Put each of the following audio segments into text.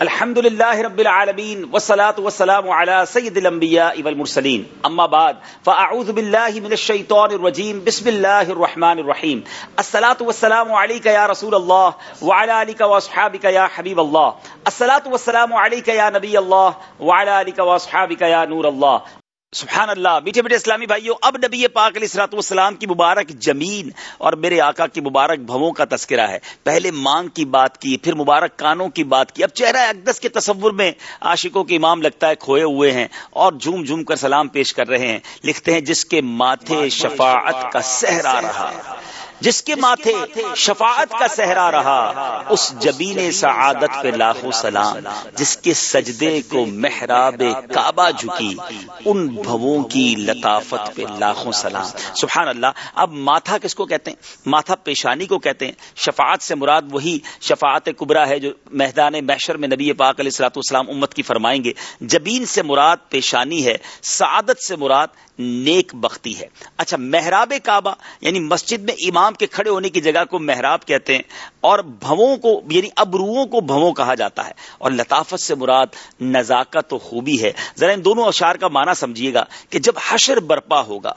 الحمد لله رب العالمين والصلاة والسلام على سيد الأنبياء والمرسلين اما بعد، فاعوذ بالله من الشيطان الرجيم بسم الله الرحمن الرحيم الصلاة والسلام عليك يا رسول الله وعلى آلك وأصحابك يا حبيب الله الصلاة والسلام عليك يا نبي الله وعلى آلك وأصحابك يا نور الله سبحان اللہ میٹھے میٹھے اسلامی بھائیوں، اب نبی پاک علیہ السلاط والسلام کی مبارک جمین اور میرے آقا کی مبارک بھووں کا تذکرہ ہے۔ پہلے مانگ کی بات کی، پھر مبارک کانوں کی بات کی۔ اب چہرہ اقدس کے تصور میں عاشقوں کے امام لگتا ہے کھوئے ہوئے ہیں اور جھوم جھوم کر سلام پیش کر رہے ہیں۔ لکھتے ہیں، جس کے ماتھے شفاعت کا سہرا رہا۔ جس کے ماتھے شفاعت کا سہرا رہا اس جبین سعادت پہ لاکھوں سلام جس کے سجدے کو محراب کعبہ جھکی ان بھووں کی لطافت پہ لاکھوں سلام۔ سبحان اللہ اب ماتھا کس کو کہتے ہیں؟ ماتھا پیشانی کو کہتے ہیں۔ شفاعت سے مراد وہی شفاعت کبرا ہے جو میدان محشر میں نبی پاک علیہ السلاۃ والسلام امت کی فرمائیں گے۔ جبین سے مراد پیشانی ہے سعادت سے مراد نیک بختی ہے۔ اچھا محراب کعبہ یعنی مسجد میں امام کے کھڑے ہونے کی جگہ کو محراب کہتے ہیں، اور بھووں کو یعنی ابروؤں کو بھووں کہا جاتا ہے۔ اور لطافت سے مراد نزاکت و خوبی ہے۔ ذرا ان دونوں اشعار کا معنی سمجھیے گا کہ جب حشر برپا ہوگا،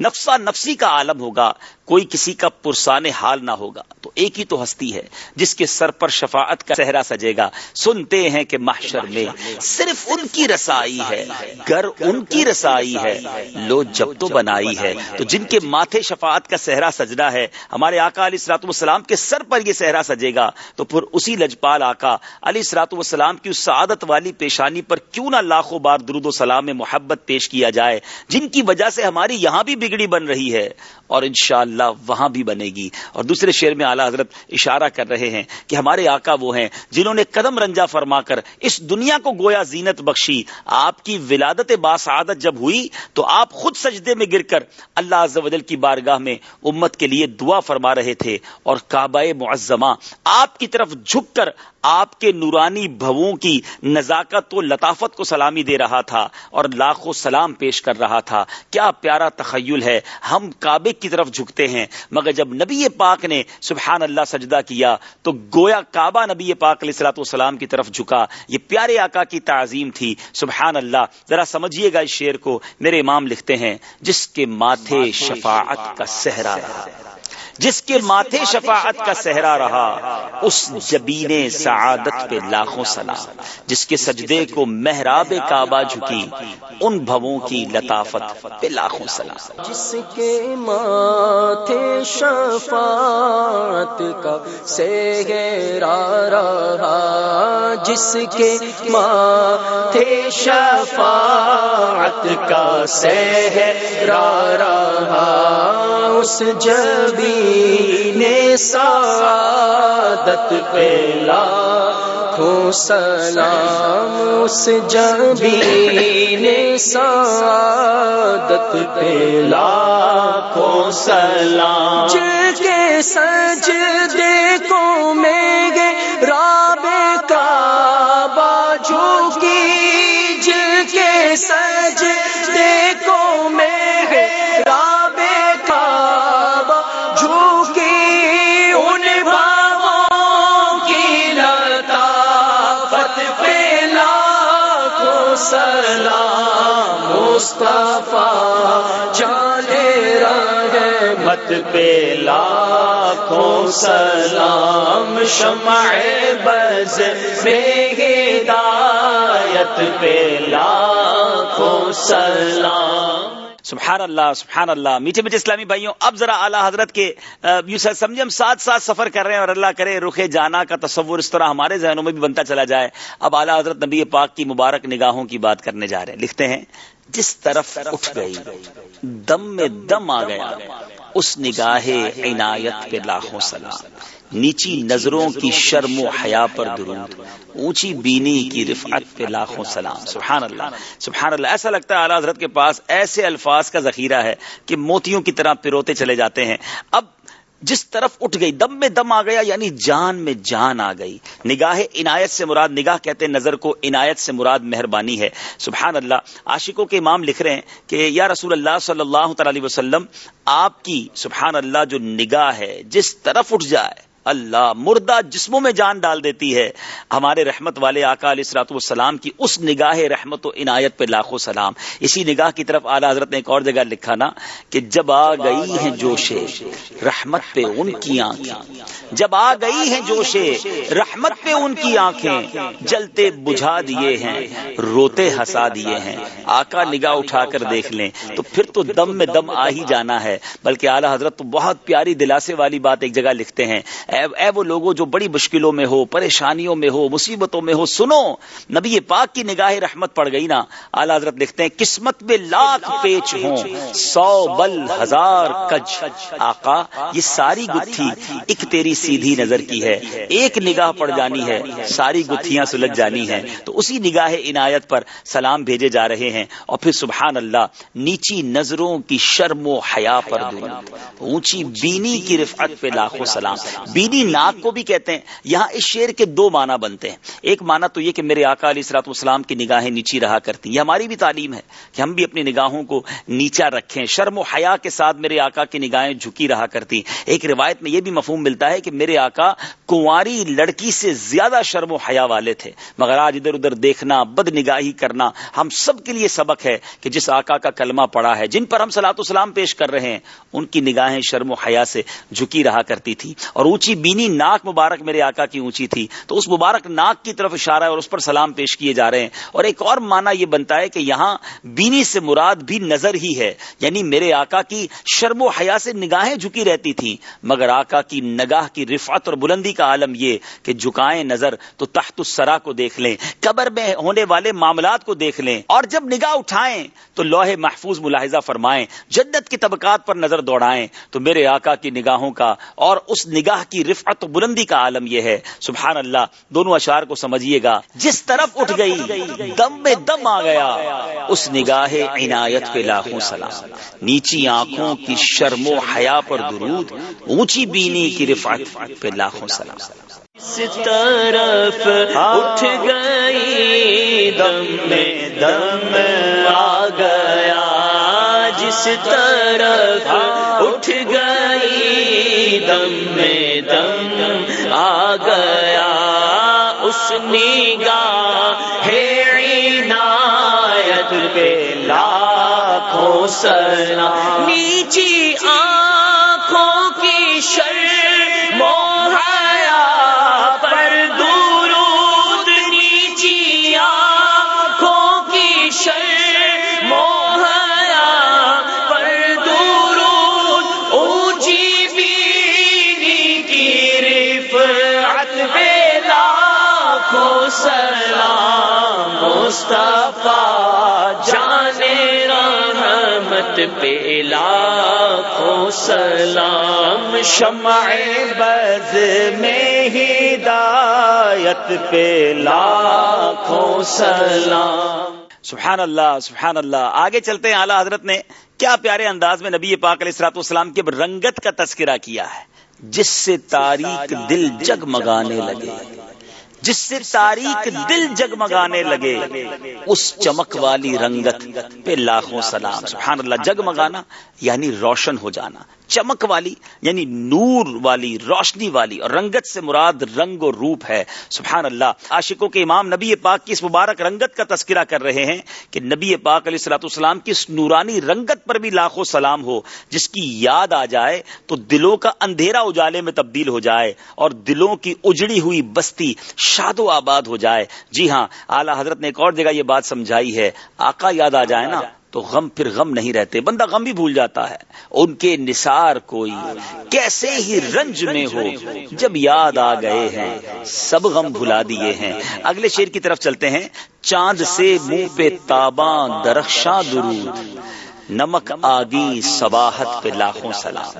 نفسا نفسی کا عالم ہوگا کوئی کسی کا پرسان حال نہ ہوگا۔ تو ایک ہی تو ہستی ہے، جس کے سر پر شفاعت کا صحرا سجے گا۔ سنتے ہیں کہ محشر میں صرف ان کی رسائی ہے گر ان کی رسائی ہے۔ لو جب تو بنائی ہے۔ تو جن کے ماتھے شفاعت کا صحرا سجنا ہے، ہمارے آقا علی سلاط والسلام کے سر پر یہ صحرا سجے گا۔ تو پھر اسی لجپال آقا علی سلاط والسلام کی اس سعادت والی پیشانی پر کیوں نہ لاکھوں بار درود و سلام میں محبت پیش کیا جائے، جن کی وجہ سے ہماری یہاں بھی بگڑی بن رہی ہے۔ اور انشاءاللہ اللہ وہاں بھی بنے گی۔ اور دوسرے شعر میں اعلیٰ حضرت اشارہ کر رہے ہیں کہ ہمارے آقا وہ ہیں جنہوں نے قدم رنجا فرما کر اس دنیا کو گویا زینت بخشی۔ آپ کی ولادت باسعادت جب ہوئی تو آپ خود سجدے میں گر کر اللہ عز و جل کی بارگاہ میں امت کے لیے دعا فرما رہے تھے۔ اور کعبہ معظمہ آپ کی طرف جھک کر آپ کے نورانی بھووں کی نزاکت و لطافت کو سلامی دے رہا تھا اور لاکھوں سلام پیش کر رہا تھا۔ کیا پیارا تخیل ہے، ہم کعبے کی طرف جھکتے ہیں۔ مگر جب نبی پاک نے سبحان اللہ سجدہ کیا تو گویا کعبہ نبی پاک علیہ السلاۃ والسلام کی طرف جھکا۔ یہ پیارے آقا کی تعظیم تھی۔ سبحان اللہ، ذرا سمجھیے گا اس شعر کو۔ میرے امام لکھتے ہیں، جس کے ماتھے شفاعت کا سہرا رہا۔ جس کے ماتھے شفاعت کا سہرا رہا، اس جبین سعادت پہ لاکھوں سلام، جس کے سجدے کو محراب کعبہ جھکی، ان بھووں کی لطافت پہ لاکھوں سلام۔ جس کے ماتھے شفاعت کا سہرا رہا، جس کے ماتھے شفاعت کا سہرا رہا، اس جبی نے سعادت پہلا کھو سلام اس جبی نے سعادت پہلا کھو سلام۔ جس کے سجدے سلام مصطفیٰ جانے رحمت پہ لاکھوں سلام شمع بز میں ہدایت پہ لاکھوں سلام۔ سبحان اللہ سبحان اللہ میٹھے میٹھے اسلامی بھائیوں، اب ذرا اعلیٰ حضرت کے یوں سمجھے ہم ساتھ ساتھ سفر کر رہے ہیں اور اللہ کرے رخ جانا کا تصور اس طرح ہمارے ذہنوں میں بھی بنتا چلا جائے۔ اب اعلیٰ حضرت نبی پاک کی مبارک نگاہوں کی بات کرنے جا رہے ہیں۔ لکھتے ہیں، جس طرف اٹھ گئی، دم میں دم آ گیا، اس نگاہ عنایت پہ لاکھوں سلام۔ نیچی نظروں کی شرم و حیا پر درود۔ اونچی بینی کی رفعت پہ لاکھوں سلام۔ سبحان اللہ۔ سبحان اللہ۔ ایسا لگتا ہے اعلیٰ حضرت کے پاس ایسے الفاظ کا ذخیرہ ہے کہ موتیوں کی طرح پیروتے چلے جاتے ہیں۔ اب جس طرف اٹھ گئی، دم میں دم آ گیا یعنی جان میں جان آ گئی۔ نگاہ عنایت سے مراد، نگاہ کہتے ہیں نظر کو، عنایت سے مراد مہربانی ہے۔ سبحان اللہ۔ عاشقوں کے امام لکھ رہے ہیں کہ یا رسول اللہ صلی اللہ تعالی وسلم، آپ کی سبحان اللہ جو نگاہ ہے، جس طرف اٹھ جائے اللہ مردہ جسموں میں جان ڈال دیتی ہے۔ ہمارے رحمت والے آقا علیہ السلاط والسلام کی اس نگاہ رحمت و عنایت پہ لاکھوں سلام۔ اسی نگاہ کی طرف اعلیٰ حضرت نے ایک اور جگہ لکھا نا کہ جب آ گئی ہیں جوشے، رحمت پہ ان کی آنکھیں۔ جب آ گئی ہیں جوشے، رحمت پہ ان کی آنکھیں۔ جلتے بجھا دیے ہیں، روتے ہسا دیے ہیں۔ آقا نگاہ اٹھا کر دیکھ لیں۔ تو پھر تو دم میں دم آ ہی جانا ہے۔ بلکہ اعلیٰ حضرت تو بہت پیاری دلاسے والی بات ایک جگہ لکھتے ہیں۔ اے, اے وہ لوگوں جو بڑی مشکلوں میں ہو پریشانیوں میں ہو مصیبتوں میں ہو سنو۔ نبی پاک کی نگاہ رحمت پڑ گئی نا۔ اعلیٰ حضرت لکھتے ہیں قسمت میں لاکھ پیچ ہوں۔ سو بل ہزار کج۔ آقا یہ ساری گتھی ایک تیری سیدھی نظر کی ہے۔ ایک نگاہ پڑ جانی ہے ساری گتھیاں سلجھ جانی ہے۔ تو اسی نگاہ عنایت پر سلام بھیجے جا رہے ہیں۔ اور پھر سبحان اللہ نیچی نظروں کی شرم و حیا پر دوں اونچی بینی کی رفعت پہ لاکھوں سلام۔ بینی ناک کو بھی کہتے ہیں۔ یہاں اس شیر کے دو معنی بنتے ہیں۔ ایک معنی تو یہ کہ میرے آقا علیہ السلاط والسلام کی نگاہیں نیچی رہا کرتی یہ ہماری بھی تعلیم ہے کہ ہم بھی اپنی نگاہوں کو نیچا رکھیں۔ شرم و حیا کے ساتھ میرے آقا کی نگاہیں جھکی رہا کرتی ایک روایت میں یہ بھی مفہوم ملتا ہے کہ میرے آقا کنواری لڑکی سے زیادہ شرم و حیا والے تھے۔ مگر آج ادھر ادھر دیکھنا بد نگاہی کرنا ہم سب کے لیے سبق ہے کہ جس آقا کا کلمہ پڑا رہا ہے۔ جن پر ہم سلاۃ السلام پیش کر رہے ہیں، ان کی نگاہیں شرم و حیا سے جھکی رہا کرتی تھی۔ اور اونچی بینی ناک مبارک میرے آقا کی اونچی تھی۔ تو اس مبارک ناک کی طرف اشارہ ہے اور اس پر سلام پیش کیے جا رہے ہیں۔ اور ایک اور معنی یہ بنتا ہے کہ یہاں بینی سے مراد بھی نظر ہی ہے۔ یعنی میرے آقا کی شرم و حیا سے نگاہیں جھکی رہتی تھیں۔ مگر آقا کی نگاہ کی رفعت اور بلندی کا عالم یہ کہ جھکائیں نظر تو تحت السرا کو دیکھ لیں، قبر میں ہونے والے معاملات کو دیکھ لیں۔ اور جب نگاہ اٹھائیں تو لوہے محفوظ ملا ملاحظہ فرمائیں جدت کی طبقات پر نظر دوڑائیں، تو میرے آقا کی نگاہوں کا اور اس نگاہ کی رفعت و بلندی کا عالم یہ ہے۔ سبحان اللہ دونوں اشعار کو سمجھیے گا۔ جس طرف اٹھ گئی، دم میں دم آ گیا۔ اس نگاہ عنایت پہ لاکھوں سلام۔ نیچی آنکھوں کی شرم و حیا پر درود، اونچی بینی کی رفعت پہ لاکھوں سلام۔ اس طرف اٹھ گئی، دم میں دم آ جس طرف اٹھ گئی، دم میں دم آ گیا۔ اس نگاہ ہے عنایت پہ لاکھوں سلام نیچی آنکھوں کی شر سلام مصطفیٰ جانے رحمت پہ لاکھوں سلام، شمع بز میں ہدایت پہ لاکھوں سلام۔ سبحان اللہ سبحان اللہ آگے چلتے ہیں، اعلیٰ حضرت نے کیا پیارے انداز میں نبی پاک علیہ السلاط والسلام کی رنگت کا تذکرہ کیا ہے، جس سے تاریخ دل جگمگانے لگے۔ جس سے تاریخ دل جگمگانے لگے، اس چمک والی رنگت پہ لاکھوں سلام۔ سبحان اللہ، جگمگانا یعنی روشن ہو جانا۔ چمک والی یعنی نور والی، روشنی والی، اور رنگت سے مراد رنگ و روپ ہے۔ سبحان اللہ۔ عاشقوں کے امام نبی پاک کی اس مبارک رنگت کا تذکرہ کر رہے ہیں کہ نبی پاک علیہ السلاۃ السلام کی اس نورانی رنگت پر بھی لاکھوں سلام ہو۔ جس کی یاد آ جائے تو دلوں کا اندھیرا اجالے میں تبدیل ہو جائے اور دلوں کی اجڑی ہوئی بستی شاد و آباد ہو جائے۔ جی ہاں اعلیٰ حضرت نے ایک اور جگہ یہ بات سمجھائی ہے۔ آقا یاد آ جائے نا۔ تو غم پھر غم نہیں رہتے، بندہ غم بھی بھول جاتا ہے۔ ان کے نثار کوئی کیسے ہی رنج میں ہو، جب یاد آ گئے ہیں، سب غم بھلا دیے ہیں۔ اگلے شیر کی طرف چلتے ہیں۔ چاند سے منہ پہ تاباں درخشاں درود، نمک آگی سباہت پہ لاکھوں سلام۔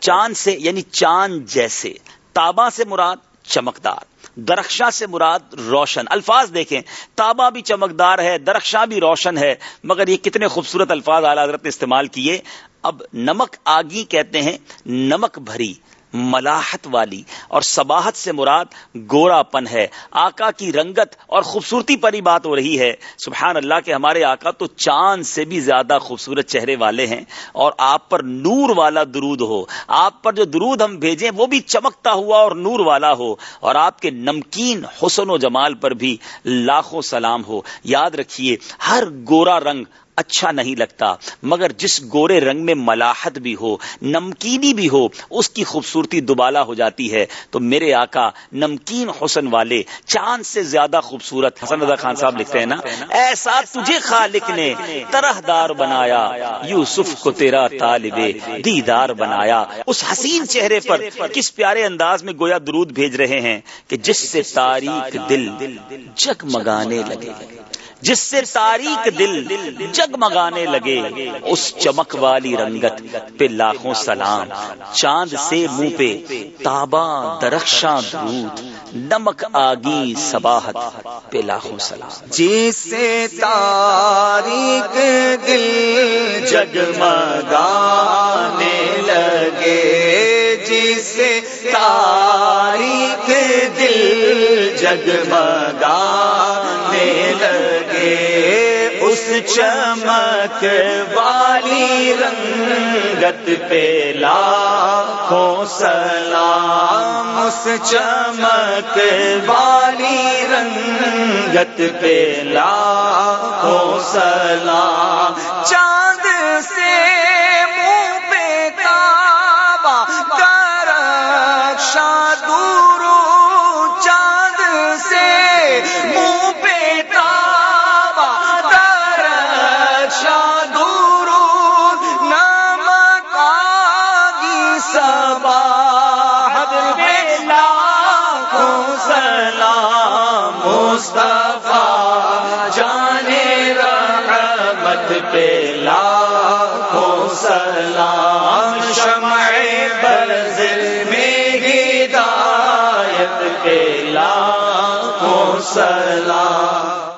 چاند سے یعنی چاند جیسے تابا سے مراد چمکدار۔ درخشاں سے مراد روشن۔ الفاظ دیکھیں تابا بھی چمکدار ہے، درخشاں بھی روشن ہے، مگر یہ کتنے خوبصورت الفاظ اعلی حضرت نے استعمال کیے۔ اب نمک آگی کہتے ہیں، نمک بھری۔ ملاحت والی اور سباہت سے مراد گورا پن ہے۔ آقا کی رنگت اور خوبصورتی پر ہی بات ہو رہی ہے۔ سبحان اللہ کے ہمارے آقا تو چاند سے بھی زیادہ خوبصورت چہرے والے ہیں اور آپ پر نور والا درود ہو۔ آپ پر جو درود ہم بھیجیں وہ بھی چمکتا ہوا اور نور والا ہو۔ اور آپ کے نمکین حسن و جمال پر بھی لاکھوں سلام ہو۔ یاد رکھیے، ہر گورا رنگ اچھا نہیں لگتا، مگر جس گورے رنگ میں ملاحت بھی ہو، نمکینی بھی ہو، اس کی خوبصورتی دوبالا ہو جاتی ہے۔ تو میرے آقا، نمکین حسن والے چاند سے زیادہ خوبصورت حسن رضا خان صاحب لکھتے ہیں نا؟ ایسا تجھے خالق نے طرح دار بنایا، یوسف کو تیرا طالب دیدار بنایا۔ اس حسین چہرے پر کس پیارے انداز میں گویا درود بھیج رہے ہیں کہ جس سے تاریخ دل جگمگانے لگے۔ جس سے تاریخ دل جگمگانے لگے، اس چمک والی رنگت پہ لاکھوں سلام، چاند سے منہ پہ تابا درخشاں درود نمک آگی سباہت پہ لاکھوں سلام۔ جس سے تاریخ دل جگمگانے لگے، جس سے تاریخ دل جگمگانے اس چمک والی رنگت پہ لاکھوں سلام، اس چمک والی رنگت پہ لاکھوں سلام۔ چاند سے مصطفیٰ جانے رحمت پہ لاکھوں سلام شمع بزر میں ہدایت پہ لاکھوں سلام۔